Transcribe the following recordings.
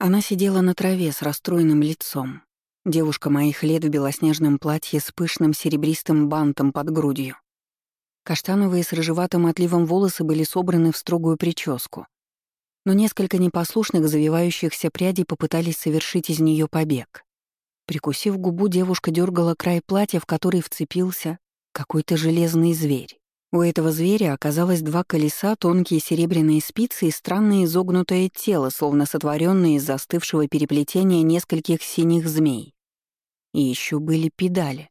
Она сидела на траве с расстроенным лицом. Девушка моих лет в белоснежном платье с пышным серебристым бантом под грудью. Каштановые с рыжеватым отливом волосы были собраны в строгую прическу. Но несколько непослушных завивающихся прядей попытались совершить из нее побег. Прикусив губу, девушка дергала край платья, в который вцепился какой-то железный зверь. У этого зверя оказалось два колеса, тонкие серебряные спицы и странное изогнутое тело, словно сотворенное из застывшего переплетения нескольких синих змей. И еще были педали.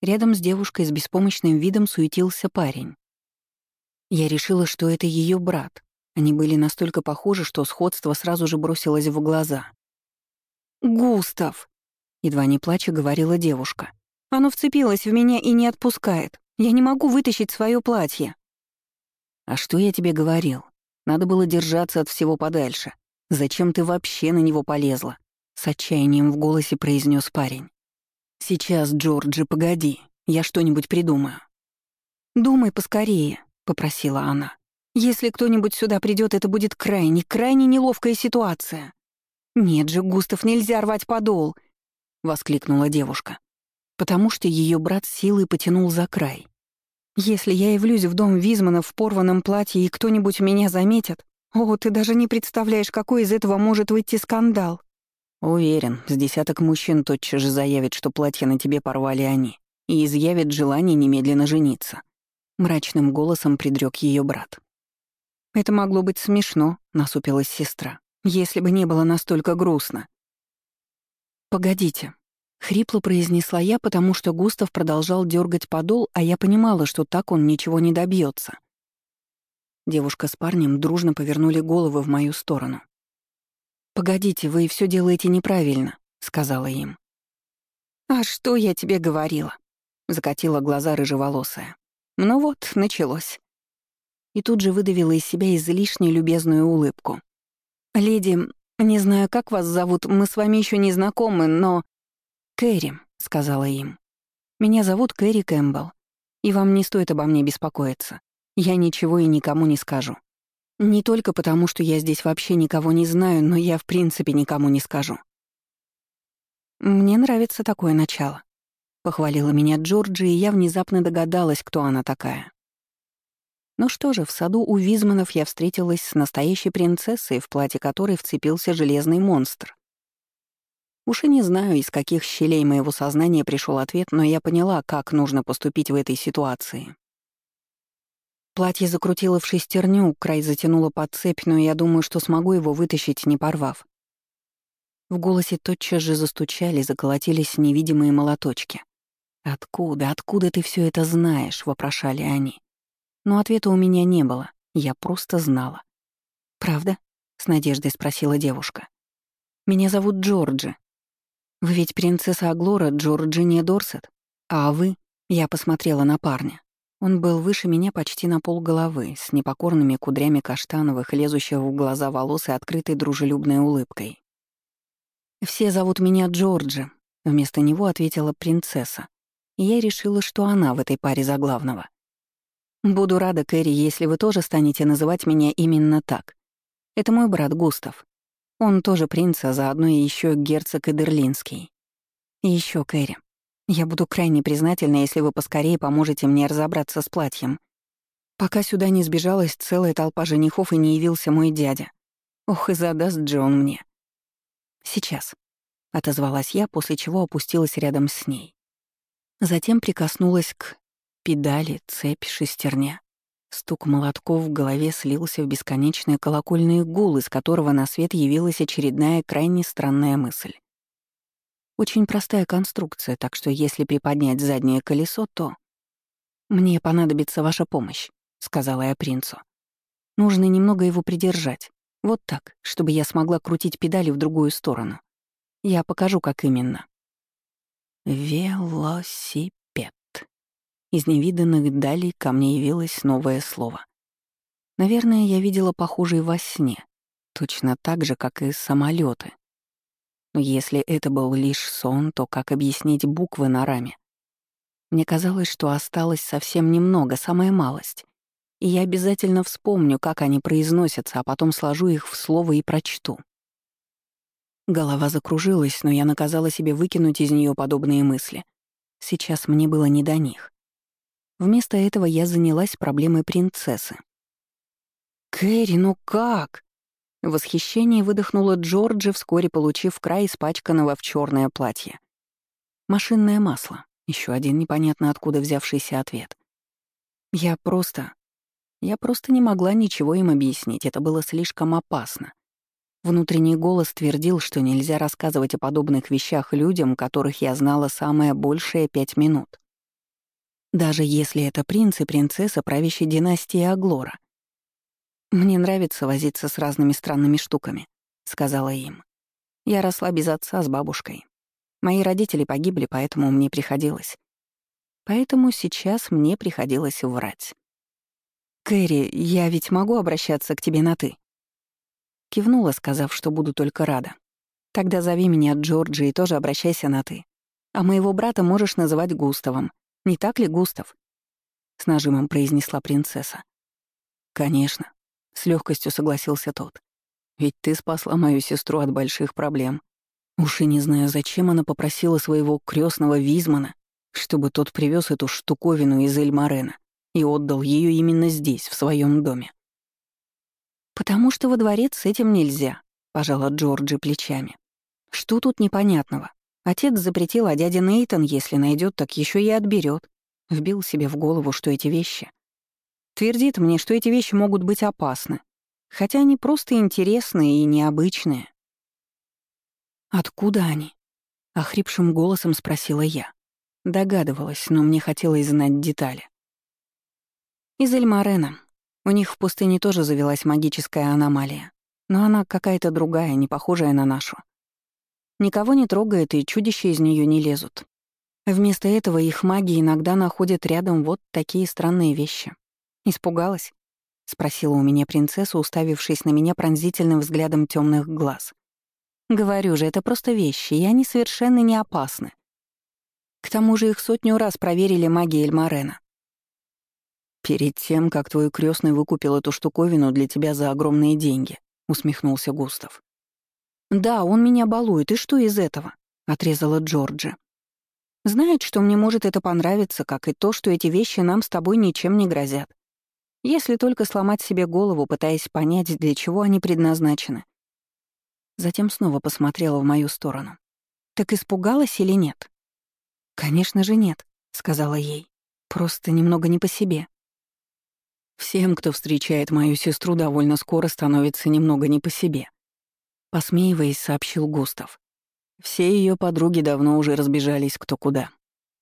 Рядом с девушкой с беспомощным видом суетился парень. Я решила, что это ее брат. Они были настолько похожи, что сходство сразу же бросилось в глаза. «Густав!» — едва не плача говорила девушка. «Оно вцепилось в меня и не отпускает. Я не могу вытащить свое платье». «А что я тебе говорил? Надо было держаться от всего подальше. Зачем ты вообще на него полезла?» С отчаянием в голосе произнес парень. «Сейчас, Джорджи, погоди. Я что-нибудь придумаю». «Думай поскорее», — попросила она. «Если кто-нибудь сюда придет, это будет крайне, крайне неловкая ситуация». «Нет же, Густав, нельзя рвать подол», — воскликнула девушка потому что ее брат силой потянул за край. Если я явлюсь в дом Визмана в порванном платье и кто-нибудь меня заметит, о, ты даже не представляешь, какой из этого может выйти скандал. Уверен, с десяток мужчин тотчас же заявит, что платье на тебе порвали они, и изъявит желание немедленно жениться. Мрачным голосом предрек ее брат. «Это могло быть смешно», — насупилась сестра, «если бы не было настолько грустно». «Погодите, Хрипло произнесла я, потому что Густав продолжал дергать подол, а я понимала, что так он ничего не добьется. Девушка с парнем дружно повернули головы в мою сторону. «Погодите, вы все делаете неправильно», — сказала им. «А что я тебе говорила?» — закатила глаза рыжеволосая. «Ну вот, началось». И тут же выдавила из себя излишне любезную улыбку. «Леди, не знаю, как вас зовут, мы с вами еще не знакомы, но...» «Кэрри», — сказала им. «Меня зовут Кэрри Кэмпбелл, и вам не стоит обо мне беспокоиться. Я ничего и никому не скажу. Не только потому, что я здесь вообще никого не знаю, но я в принципе никому не скажу». «Мне нравится такое начало», — похвалила меня Джорджи, и я внезапно догадалась, кто она такая. Ну что же, в саду у Визманов я встретилась с настоящей принцессой, в платье которой вцепился железный монстр. Уж и не знаю, из каких щелей моего сознания пришел ответ, но я поняла, как нужно поступить в этой ситуации. Платье закрутило в шестерню, край затянуло под цепь, но я думаю, что смогу его вытащить, не порвав. В голосе тотчас же застучали, заколотились невидимые молоточки. «Откуда, откуда ты все это знаешь?» — вопрошали они. Но ответа у меня не было, я просто знала. «Правда?» — с надеждой спросила девушка. «Меня зовут Джорджи», «Вы ведь принцесса Аглора Джорджиния Дорсет? А вы?» Я посмотрела на парня. Он был выше меня почти на пол головы, с непокорными кудрями каштановых, лезущих в глаза волос и открытой дружелюбной улыбкой. «Все зовут меня Джорджи», — вместо него ответила принцесса. И я решила, что она в этой паре за главного. «Буду рада, Кэрри, если вы тоже станете называть меня именно так. Это мой брат Густав. Он тоже принц, а заодно и еще герцог Эдерлинский. И еще Кэрри. Я буду крайне признательна, если вы поскорее поможете мне разобраться с платьем. Пока сюда не сбежалась целая толпа женихов и не явился мой дядя. Ох, и задаст Джон мне. Сейчас. — отозвалась я, после чего опустилась рядом с ней. Затем прикоснулась к педали, цепь, шестерня. Стук молотков в голове слился в бесконечный колокольный гул, из которого на свет явилась очередная крайне странная мысль. Очень простая конструкция, так что если приподнять заднее колесо, то... «Мне понадобится ваша помощь», — сказала я принцу. «Нужно немного его придержать. Вот так, чтобы я смогла крутить педали в другую сторону. Я покажу, как именно». «Велосипед». Из невиданных далей ко мне явилось новое слово. Наверное, я видела похожие во сне, точно так же, как и самолеты. Но если это был лишь сон, то как объяснить буквы на раме? Мне казалось, что осталось совсем немного, самая малость. И я обязательно вспомню, как они произносятся, а потом сложу их в слово и прочту. Голова закружилась, но я наказала себе выкинуть из нее подобные мысли. Сейчас мне было не до них. Вместо этого я занялась проблемой принцессы. «Кэрри, ну как?» В восхищении выдохнула Джорджи, вскоре получив край испачканного в черное платье. Машинное масло. Еще один непонятно откуда взявшийся ответ. Я просто... Я просто не могла ничего им объяснить, это было слишком опасно. Внутренний голос твердил, что нельзя рассказывать о подобных вещах людям, которых я знала самое большее пять минут. Даже если это принц и принцесса правящей династии Аглора. «Мне нравится возиться с разными странными штуками», — сказала им. «Я росла без отца с бабушкой. Мои родители погибли, поэтому мне приходилось. Поэтому сейчас мне приходилось врать. «Кэрри, я ведь могу обращаться к тебе на «ты»?» Кивнула, сказав, что буду только рада. «Тогда зови меня Джорджи и тоже обращайся на «ты». А моего брата можешь называть Густавом. Не так ли, Густав?» С нажимом произнесла принцесса. «Конечно», — с легкостью согласился тот. «Ведь ты спасла мою сестру от больших проблем. Уж и не знаю, зачем она попросила своего крестного Визмана, чтобы тот привез эту штуковину из Эльмарена и отдал ее именно здесь, в своем доме. «Потому что во дворец с этим нельзя», — пожала Джорджи плечами. «Что тут непонятного? Отец запретил, а дядя Нейтон, если найдет, так еще и отберет. Вбил себе в голову, что эти вещи. Твердит мне, что эти вещи могут быть опасны, хотя они просто интересные и необычные. «Откуда они?» — охрипшим голосом спросила я. Догадывалась, но мне хотелось знать детали. «Из Эльмарена. У них в пустыне тоже завелась магическая аномалия, но она какая-то другая, не похожая на нашу. Никого не трогает, и чудища из нее не лезут. Вместо этого их маги иногда находят рядом вот такие странные вещи. Испугалась?» — спросила у меня принцесса, уставившись на меня пронзительным взглядом темных глаз. Говорю же, это просто вещи, и они совершенно не опасны. К тому же их сотню раз проверили маги Эльмарена. «Перед тем, как твой крестный выкупил эту штуковину для тебя за огромные деньги», — усмехнулся Густав. «Да, он меня балует, и что из этого?» — отрезала Джорджи. «Знает, что мне может это понравиться, как и то, что эти вещи нам с тобой ничем не грозят. Если только сломать себе голову, пытаясь понять, для чего они предназначены. Затем снова посмотрела в мою сторону. «Так испугалась или нет?» «Конечно же нет», — сказала ей. «Просто немного не по себе». «Всем, кто встречает мою сестру, довольно скоро становится немного не по себе», — посмеиваясь, сообщил Густав. «Все ее подруги давно уже разбежались кто куда.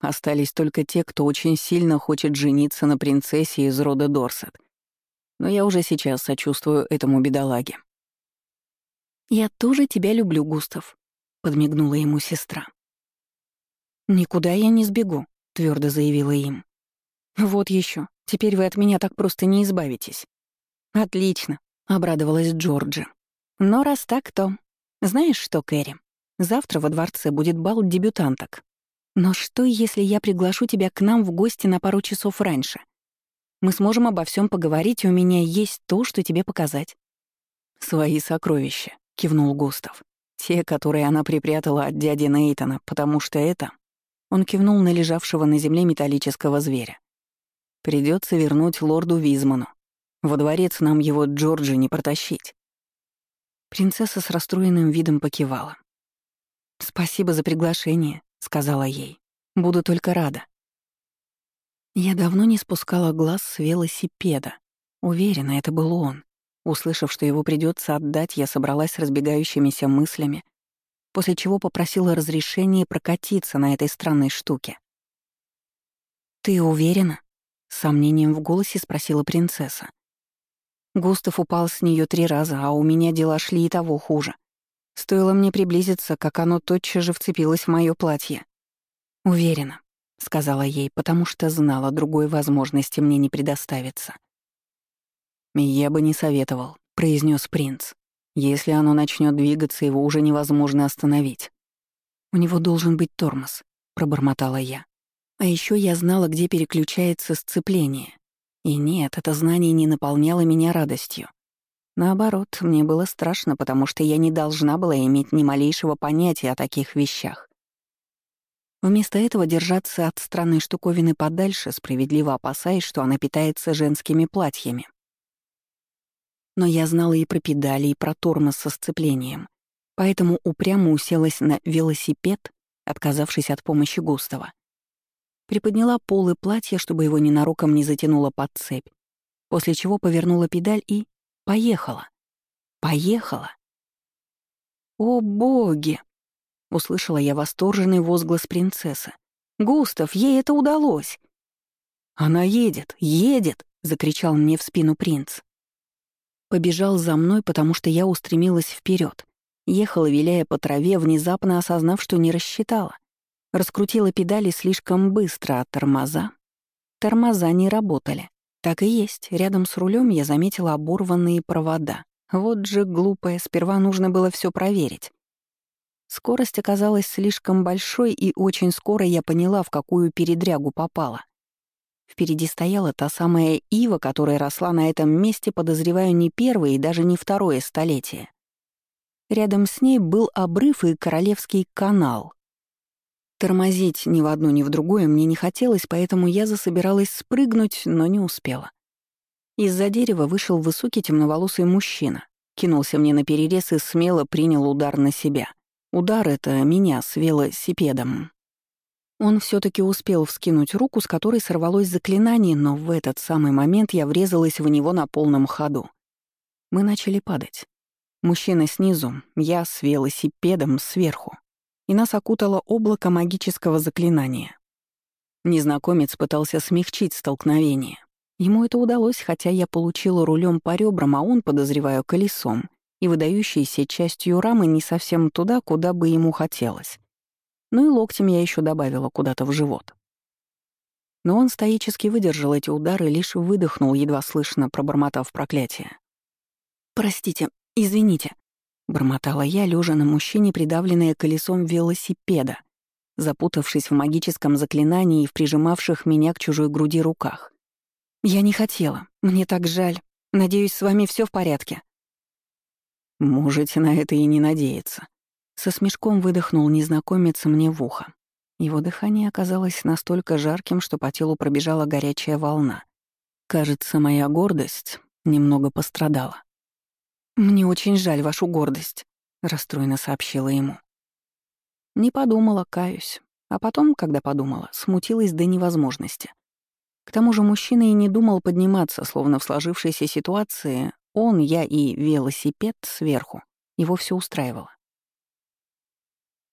Остались только те, кто очень сильно хочет жениться на принцессе из рода Дорсет. Но я уже сейчас сочувствую этому бедолаге. «Я тоже тебя люблю, Густав», — подмигнула ему сестра. «Никуда я не сбегу», — твердо заявила им. «Вот еще. Теперь вы от меня так просто не избавитесь». «Отлично», — обрадовалась Джорджи. «Но раз так, то... Знаешь что, Кэрри, завтра во дворце будет бал дебютанток. Но что, если я приглашу тебя к нам в гости на пару часов раньше? Мы сможем обо всем поговорить, и у меня есть то, что тебе показать». «Свои сокровища», — кивнул Густав. «Те, которые она припрятала от дяди Нейтона, потому что это...» Он кивнул на лежавшего на земле металлического зверя. Придется вернуть лорду Визману. Во дворец нам его Джорджи не протащить». Принцесса с расстроенным видом покивала. «Спасибо за приглашение», — сказала ей. «Буду только рада». Я давно не спускала глаз с велосипеда. Уверена, это был он. Услышав, что его придется отдать, я собралась с разбегающимися мыслями, после чего попросила разрешения прокатиться на этой странной штуке. «Ты уверена?» — с сомнением в голосе спросила принцесса. Густав упал с нее три раза, а у меня дела шли и того хуже. Стоило мне приблизиться, как оно тотчас же вцепилось в мое платье. «Уверена», — сказала ей, потому что знала, другой возможности мне не предоставится. «Я бы не советовал», — произнес принц. «Если оно начнет двигаться, его уже невозможно остановить». «У него должен быть тормоз», — пробормотала я. А еще я знала, где переключается сцепление. И нет, это знание не наполняло меня радостью. Наоборот, мне было страшно, потому что я не должна была иметь ни малейшего понятия о таких вещах. Вместо этого держаться от странной штуковины подальше, справедливо опасаясь, что она питается женскими платьями. Но я знала и про педали, и про тормоз со сцеплением, поэтому упрямо уселась на велосипед, отказавшись от помощи Густава. Приподняла полы платья, чтобы его ненароком не затянуло под цепь, после чего повернула педаль и поехала. Поехала. О боги! Услышала я восторженный возглас принцессы. «Густав, ей это удалось!» «Она едет, едет!» — закричал мне в спину принц. Побежал за мной, потому что я устремилась вперед. Ехала, виляя по траве, внезапно осознав, что не рассчитала. Раскрутила педали слишком быстро, а тормоза... Тормоза не работали. Так и есть, рядом с рулем я заметила оборванные провода. Вот же глупая, сперва нужно было все проверить. Скорость оказалась слишком большой, и очень скоро я поняла, в какую передрягу попала. Впереди стояла та самая ива, которая росла на этом месте, подозреваю, не первое и даже не второе столетие. Рядом с ней был обрыв и Королевский канал. Тормозить ни в одну, ни в другое мне не хотелось, поэтому я засобиралась спрыгнуть, но не успела. Из-за дерева вышел высокий темноволосый мужчина, кинулся мне на перерез и смело принял удар на себя. Удар — это меня с велосипедом. Он все таки успел вскинуть руку, с которой сорвалось заклинание, но в этот самый момент я врезалась в него на полном ходу. Мы начали падать. Мужчина снизу, я с велосипедом сверху. И нас окутало облако магического заклинания. Незнакомец пытался смягчить столкновение. Ему это удалось, хотя я получила рулем по ребрам, а он, подозреваю, колесом и выдающейся частью рамы не совсем туда, куда бы ему хотелось. Ну и локтем я еще добавила куда-то в живот. Но он стоически выдержал эти удары, лишь выдохнул, едва слышно, пробормотав проклятие. «Простите, извините», — бормотала я, лежа на мужчине, придавленная колесом велосипеда, запутавшись в магическом заклинании и в прижимавших меня к чужой груди руках. «Я не хотела. Мне так жаль. Надеюсь, с вами все в порядке». «Можете на это и не надеяться», — со смешком выдохнул незнакомец мне в ухо. Его дыхание оказалось настолько жарким, что по телу пробежала горячая волна. Кажется, моя гордость немного пострадала. «Мне очень жаль вашу гордость», — расстроенно сообщила ему. Не подумала, каюсь. А потом, когда подумала, смутилась до невозможности. К тому же мужчина и не думал подниматься, словно в сложившейся ситуации он, я и велосипед сверху. Его все устраивало.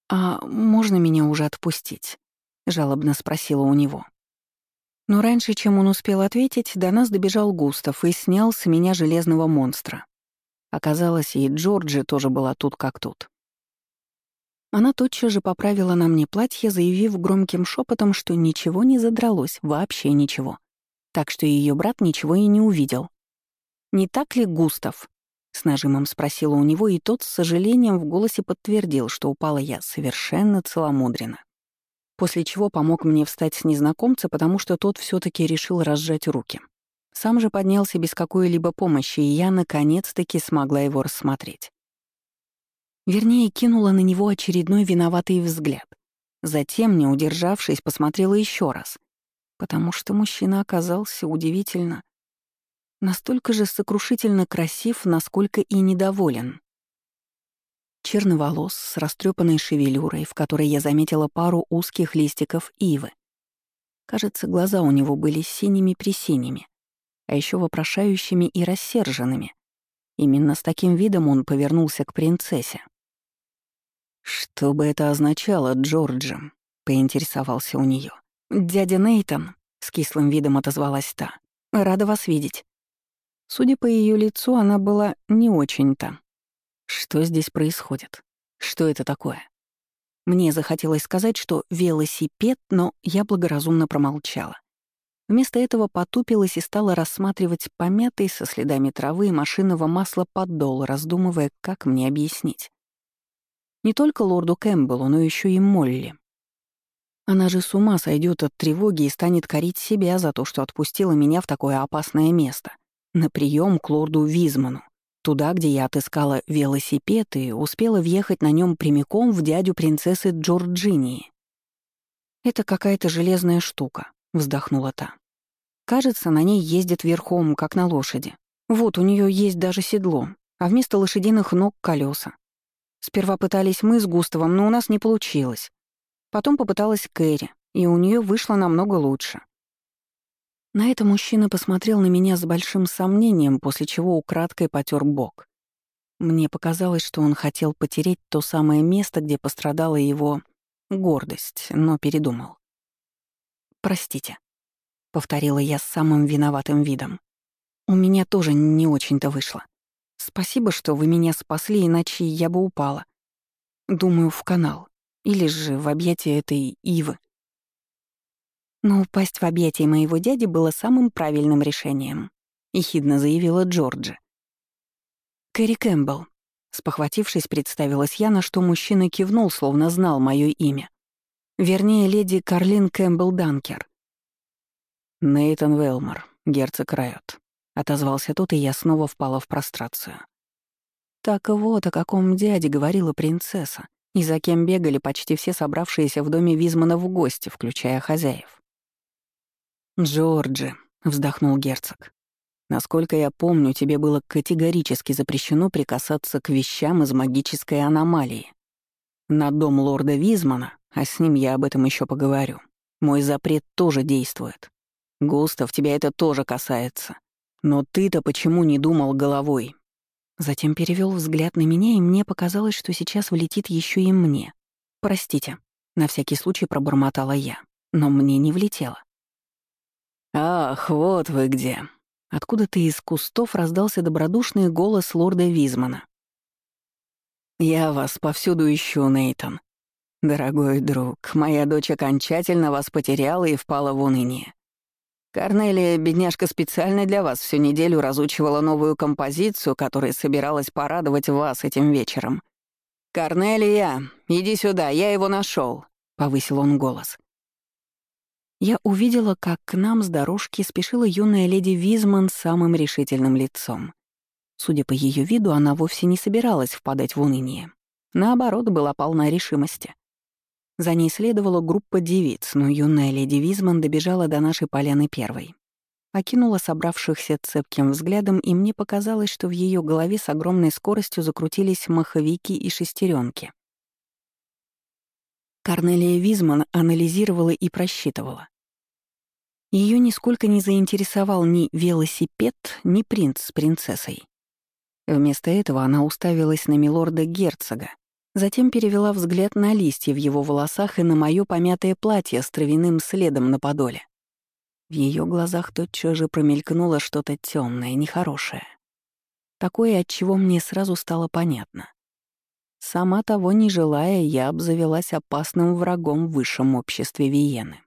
«А можно меня уже отпустить?» — жалобно спросила у него. Но раньше, чем он успел ответить, до нас добежал Густав и снял с меня железного монстра. Оказалось, и Джорджи тоже была тут как тут. Она тотчас же поправила на мне платье, заявив громким шепотом, что ничего не задралось, вообще ничего. Так что ее брат ничего и не увидел. «Не так ли, Густав?» — с нажимом спросила у него, и тот с сожалением в голосе подтвердил, что упала я совершенно целомудренно. После чего помог мне встать с незнакомца, потому что тот все таки решил разжать руки. Сам же поднялся без какой-либо помощи, и я наконец-таки смогла его рассмотреть. Вернее, кинула на него очередной виноватый взгляд. Затем, не удержавшись, посмотрела еще раз, потому что мужчина оказался удивительно Настолько же сокрушительно красив, насколько и недоволен. Черноволос с растрепанной шевелюрой, в которой я заметила пару узких листиков ивы. Кажется, глаза у него были синими-присиними, а еще вопрошающими и рассерженными. Именно с таким видом он повернулся к принцессе. «Что бы это означало, Джорджи?» — поинтересовался у нее. «Дядя Нейтон», — с кислым видом отозвалась та. «Рада вас видеть». Судя по ее лицу, она была не очень-то. Что здесь происходит? Что это такое? Мне захотелось сказать, что велосипед, но я благоразумно промолчала. Вместо этого потупилась и стала рассматривать помятый со следами травы и машинного масла поддол, раздумывая, как мне объяснить. Не только лорду Кэмпбеллу, но еще и Молли. Она же с ума сойдет от тревоги и станет корить себя за то, что отпустила меня в такое опасное место на прием к лорду Визману. Туда, где я отыскала велосипед и успела въехать на нем прямиком в дядю принцессы Джорджинии. «Это какая-то железная штука», — вздохнула та. «Кажется, на ней ездит верхом, как на лошади. Вот, у нее есть даже седло, а вместо лошадиных ног — колеса. Сперва пытались мы с Густавом, но у нас не получилось. Потом попыталась Кэрри, и у нее вышло намного лучше. На это мужчина посмотрел на меня с большим сомнением, после чего украдкой потер бок. Мне показалось, что он хотел потереть то самое место, где пострадала его гордость, но передумал. «Простите», — повторила я с самым виноватым видом. «У меня тоже не очень-то вышло. Спасибо, что вы меня спасли, иначе я бы упала. Думаю, в канал. Или же в объятия этой Ивы. Но упасть в объятия моего дяди было самым правильным решением, ехидно заявила Джорджи. Кэрри Кэмпбелл. Спохватившись, представилась я, на что мужчина кивнул, словно знал мое имя. Вернее, леди Карлин Кэмпбелл Данкер. Нейтан Велмор, герцог Райот. Отозвался тот, и я снова впала в прострацию. Так вот о каком дяде говорила принцесса, и за кем бегали почти все собравшиеся в доме Визмана в гости, включая хозяев. «Джорджи», — вздохнул герцог, — «насколько я помню, тебе было категорически запрещено прикасаться к вещам из магической аномалии. На дом лорда Визмана, а с ним я об этом еще поговорю, мой запрет тоже действует. Густав, тебя это тоже касается. Но ты-то почему не думал головой?» Затем перевел взгляд на меня, и мне показалось, что сейчас влетит еще и мне. «Простите», — на всякий случай пробормотала я, но мне не влетело. «Ах, вот вы где!» Откуда-то из кустов раздался добродушный голос лорда Визмана. «Я вас повсюду ищу, Нейтон. Дорогой друг, моя дочь окончательно вас потеряла и впала в уныние. Корнелия, бедняжка, специально для вас всю неделю разучивала новую композицию, которая собиралась порадовать вас этим вечером. «Корнелия, иди сюда, я его нашел, повысил он голос я увидела, как к нам с дорожки спешила юная леди Визман с самым решительным лицом. Судя по ее виду, она вовсе не собиралась впадать в уныние. Наоборот, была полна решимости. За ней следовала группа девиц, но юная леди Визман добежала до нашей поляны первой. Окинула собравшихся цепким взглядом, и мне показалось, что в ее голове с огромной скоростью закрутились маховики и шестеренки. Корнелия Визман анализировала и просчитывала. Ее нисколько не заинтересовал ни велосипед, ни принц с принцессой. Вместо этого она уставилась на милорда-герцога, затем перевела взгляд на листья в его волосах и на мое помятое платье с травяным следом на подоле. В ее глазах тотчас же промелькнуло что-то темное, нехорошее. Такое, от чего мне сразу стало понятно. Сама того не желая, я обзавелась опасным врагом в высшем обществе Виены.